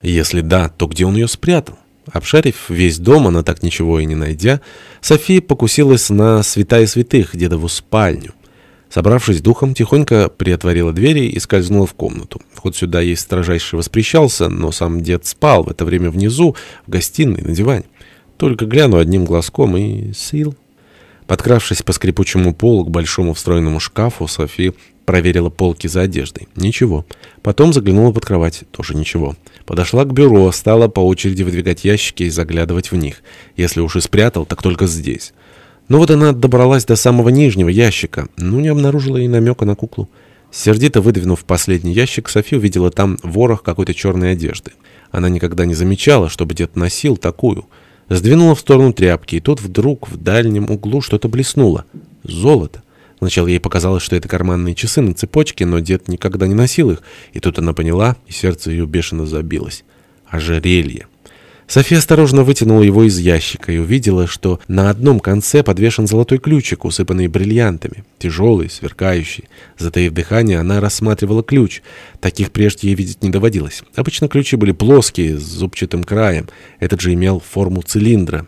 Если да, то где он ее спрятал? Обшарив весь дом, она так ничего и не найдя, София покусилась на святая святых, дедову спальню. Собравшись духом, тихонько приотворила двери и скользнула в комнату. Вход сюда ей строжайше воспрещался, но сам дед спал в это время внизу, в гостиной, на диване. Только гляну одним глазком и сил. Подкравшись по скрипучему полу к большому встроенному шкафу, София проверила полки за одеждой. Ничего. Потом заглянула под кровать. Тоже ничего. Подошла к бюро, стала по очереди выдвигать ящики и заглядывать в них. Если уж и спрятал, так только здесь. Но вот она добралась до самого нижнего ящика, но не обнаружила и намека на куклу. Сердито выдвинув последний ящик, София увидела там ворох какой-то черной одежды. Она никогда не замечала, чтобы дед носил такую. Сдвинула в сторону тряпки, и тут вдруг в дальнем углу что-то блеснуло. Золото. Сначала ей показалось, что это карманные часы на цепочке, но дед никогда не носил их. И тут она поняла, и сердце ее бешено забилось. Ожерелье. София осторожно вытянула его из ящика и увидела, что на одном конце подвешен золотой ключик, усыпанный бриллиантами, тяжелый, сверкающий. Затаив дыхание, она рассматривала ключ. Таких прежде ей видеть не доводилось. Обычно ключи были плоские, с зубчатым краем. Этот же имел форму цилиндра.